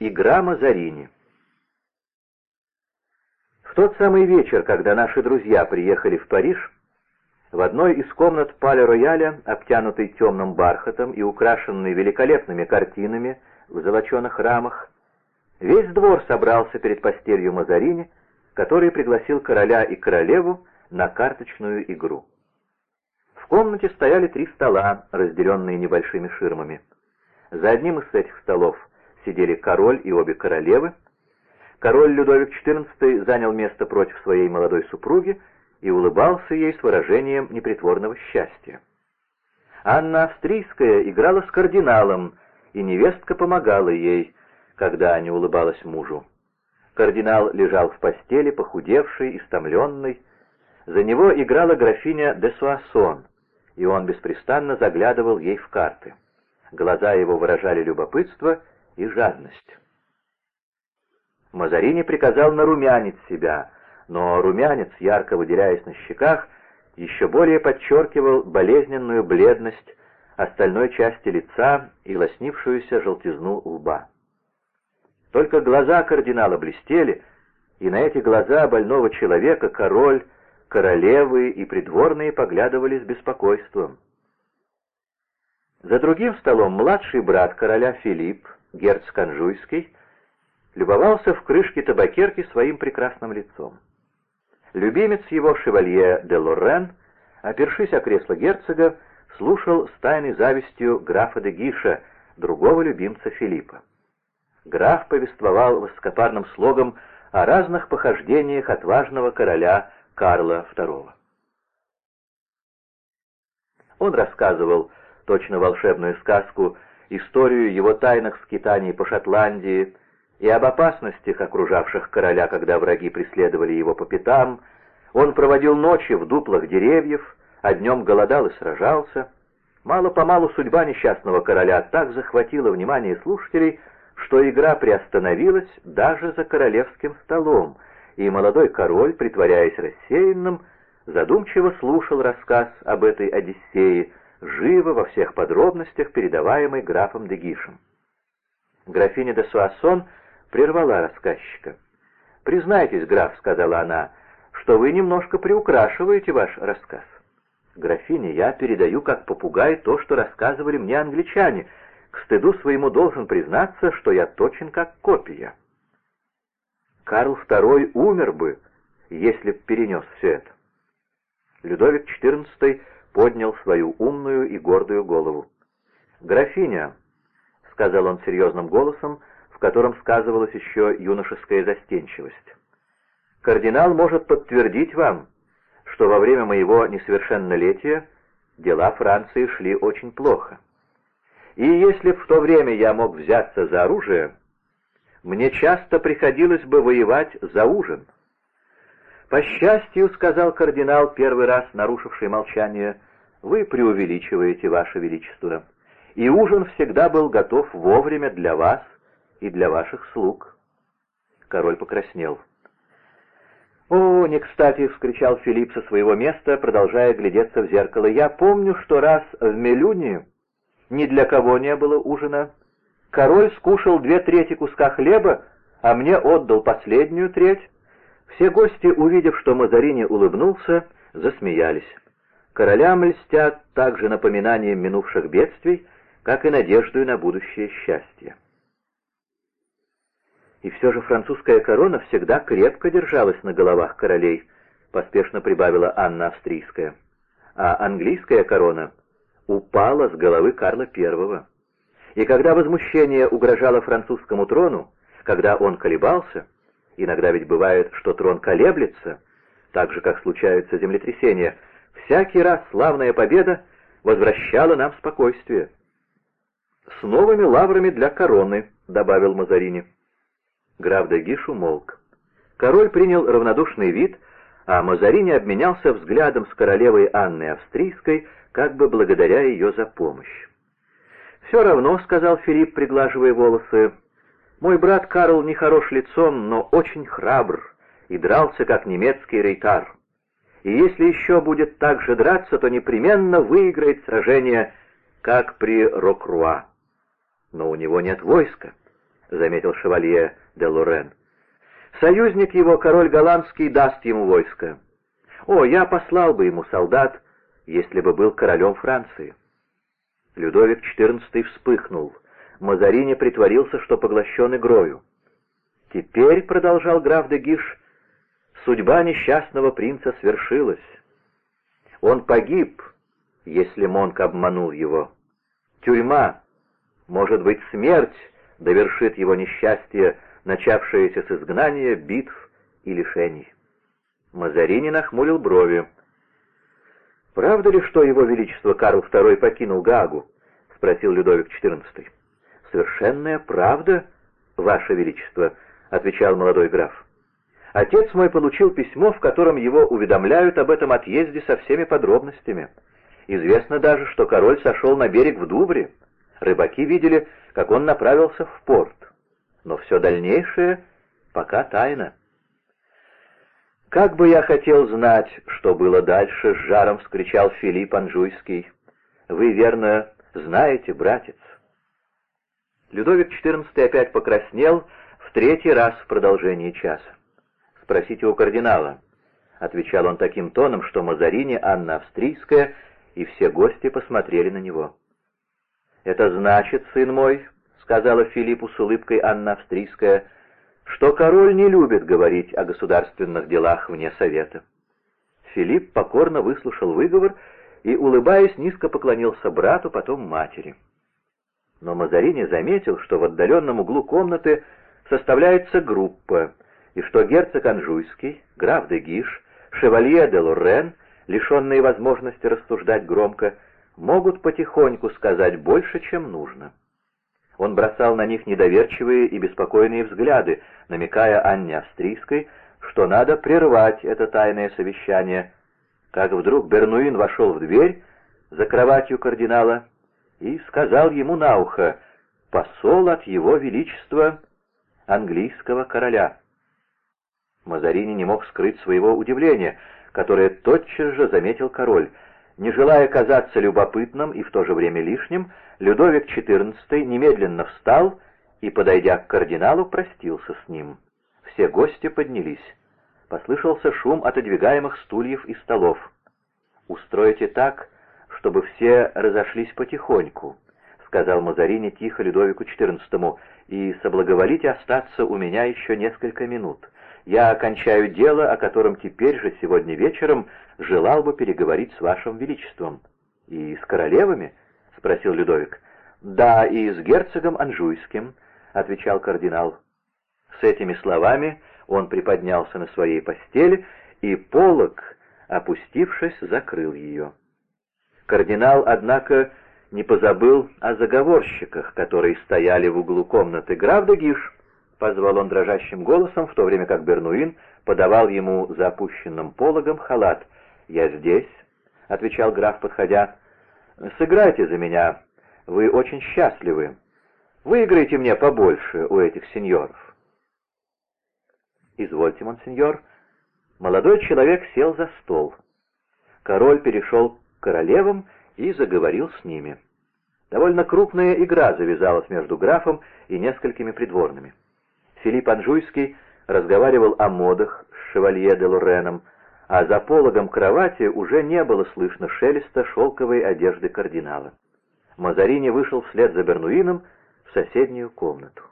Игра Мазарини В тот самый вечер, когда наши друзья приехали в Париж, в одной из комнат пале-рояля, обтянутой темным бархатом и украшенной великолепными картинами в золоченых рамах, весь двор собрался перед постелью Мазарини, который пригласил короля и королеву на карточную игру. В комнате стояли три стола, разделенные небольшими ширмами. За одним из этих столов сидели король и обе королевы. Король Людовик XIV занял место против своей молодой супруги, и улыбался ей с выражением непритворного счастья. Анна Австрийская играла с кардиналом, и невестка помогала ей, когда не улыбалась мужу. Кардинал лежал в постели, похудевший, истомленный. За него играла графиня де Суассон, и он беспрестанно заглядывал ей в карты. Глаза его выражали любопытство и жадность. Мазарини приказал нарумянить себя — но румянец, ярко выделяясь на щеках, еще более подчеркивал болезненную бледность остальной части лица и лоснившуюся желтизну лба. Только глаза кардинала блестели, и на эти глаза больного человека король, королевы и придворные поглядывали с беспокойством. За другим столом младший брат короля Филипп, герцог Анжуйский, любовался в крышке табакерки своим прекрасным лицом. Любимец его, шевалье де Лорен, опершись о кресло герцога, слушал с тайной завистью графа де Гиша, другого любимца Филиппа. Граф повествовал высокопарным слогом о разных похождениях отважного короля Карла II. Он рассказывал точно волшебную сказку, историю его тайных скитаний по Шотландии, и об опасностях, окружавших короля, когда враги преследовали его по пятам. Он проводил ночи в дуплах деревьев, а днем голодал и сражался. Мало-помалу судьба несчастного короля так захватила внимание слушателей, что игра приостановилась даже за королевским столом, и молодой король, притворяясь рассеянным, задумчиво слушал рассказ об этой Одиссее, живо во всех подробностях, передаваемый графом Дегишем. Графиня де Суассон прервала рассказчика. «Признайтесь, граф», — сказала она, — «что вы немножко приукрашиваете ваш рассказ». «Графиня, я передаю как попугай то, что рассказывали мне англичане. К стыду своему должен признаться, что я точен как копия». Карл II умер бы, если б перенес все это. Людовик XIV поднял свою умную и гордую голову. «Графиня», — сказал он серьезным голосом, — в котором сказывалась еще юношеская застенчивость. «Кардинал может подтвердить вам, что во время моего несовершеннолетия дела Франции шли очень плохо. И если в то время я мог взяться за оружие, мне часто приходилось бы воевать за ужин». «По счастью, — сказал кардинал, первый раз нарушивший молчание, — вы преувеличиваете, ваше величество, и ужин всегда был готов вовремя для вас, — и для ваших слуг». Король покраснел. «О, не кстати!» — вскричал Филипп со своего места, продолжая глядеться в зеркало. «Я помню, что раз в Мелюне ни для кого не было ужина. Король скушал две трети куска хлеба, а мне отдал последнюю треть». Все гости, увидев, что Мазарини улыбнулся, засмеялись. Королям льстят также напоминанием минувших бедствий, как и надеждой на будущее счастье. И все же французская корона всегда крепко держалась на головах королей, поспешно прибавила Анна Австрийская. А английская корона упала с головы Карла I. И когда возмущение угрожало французскому трону, когда он колебался, иногда ведь бывает, что трон колеблется, так же, как случаются землетрясения, всякий раз славная победа возвращала нам спокойствие. «С новыми лаврами для короны», — добавил Мазарини. Граф Дегиш умолк. Король принял равнодушный вид, а Мазарини обменялся взглядом с королевой Анной Австрийской, как бы благодаря ее за помощь. «Все равно», — сказал Филипп, приглаживая волосы, — «мой брат Карл не хорош лицом, но очень храбр и дрался, как немецкий рейтар. И если еще будет так же драться, то непременно выиграет сражение, как при Рокруа. Но у него нет войска, — заметил шевалье де Лорен. «Союзник его, король голландский, даст ему войско. О, я послал бы ему солдат, если бы был королем Франции». Людовик XIV вспыхнул. Мазарини притворился, что поглощен игрою. «Теперь», — продолжал граф де Гиш, — «судьба несчастного принца свершилась. Он погиб, если Монк обманул его. Тюрьма, может быть, смерть довершит его несчастье, начавшееся с изгнания, битв и лишений». Мазарини нахмурил брови. «Правда ли, что его величество Карл II покинул Гаагу?» — спросил Людовик XIV. «Совершенная правда, ваше величество», — отвечал молодой граф. «Отец мой получил письмо, в котором его уведомляют об этом отъезде со всеми подробностями. Известно даже, что король сошел на берег в Дубре. Рыбаки видели, как он направился в порт. Но все дальнейшее пока тайна». «Как бы я хотел знать, что было дальше!» — с жаром вскричал Филипп Анжуйский. «Вы, верно, знаете, братец?» Людовик XIV опять покраснел в третий раз в продолжении часа. «Спросите у кардинала», — отвечал он таким тоном, что Мазарини, Анна Австрийская и все гости посмотрели на него. «Это значит, сын мой», — сказала Филиппу с улыбкой Анна Австрийская, — что король не любит говорить о государственных делах вне совета. Филипп покорно выслушал выговор и, улыбаясь, низко поклонился брату, потом матери. Но Мазарини заметил, что в отдаленном углу комнаты составляется группа, и что герцог Анжуйский, граф де Гиш, шевалье де Лорен, лишенные возможности рассуждать громко, могут потихоньку сказать больше, чем нужно. Он бросал на них недоверчивые и беспокойные взгляды, намекая Анне Австрийской, что надо прервать это тайное совещание. Как вдруг Бернуин вошел в дверь за кроватью кардинала и сказал ему на ухо «Посол от его величества английского короля». Мазарини не мог скрыть своего удивления, которое тотчас же заметил король — не желая казаться любопытным и в то же время лишним, Людовик XIV немедленно встал и, подойдя к кардиналу, простился с ним. Все гости поднялись. Послышался шум отодвигаемых стульев и столов. «Устройте так, чтобы все разошлись потихоньку», — сказал Мазарини тихо Людовику XIV, — «и соблаговолите остаться у меня еще несколько минут. Я окончаю дело, о котором теперь же, сегодня вечером, желал бы переговорить с вашим величеством». «И с королевами?» — спросил Людовик. «Да, и с герцогом Анжуйским», — отвечал кардинал. С этими словами он приподнялся на своей постели, и полог, опустившись, закрыл ее. Кардинал, однако, не позабыл о заговорщиках, которые стояли в углу комнаты. «Граф де Гиш», — позвал он дрожащим голосом, в то время как Бернуин подавал ему за опущенным пологом халат. «Я здесь», — отвечал граф, подходя. «Сыграйте за меня. Вы очень счастливы. Выиграйте мне побольше у этих сеньоров». «Извольте, монсеньор». Молодой человек сел за стол. Король перешел королевам и заговорил с ними. Довольно крупная игра завязалась между графом и несколькими придворными. Филипп Анжуйский разговаривал о модах с шевалье де Лореном, а за пологом кровати уже не было слышно шелеста шелковой одежды кардинала. Мазарини вышел вслед за Бернуином в соседнюю комнату.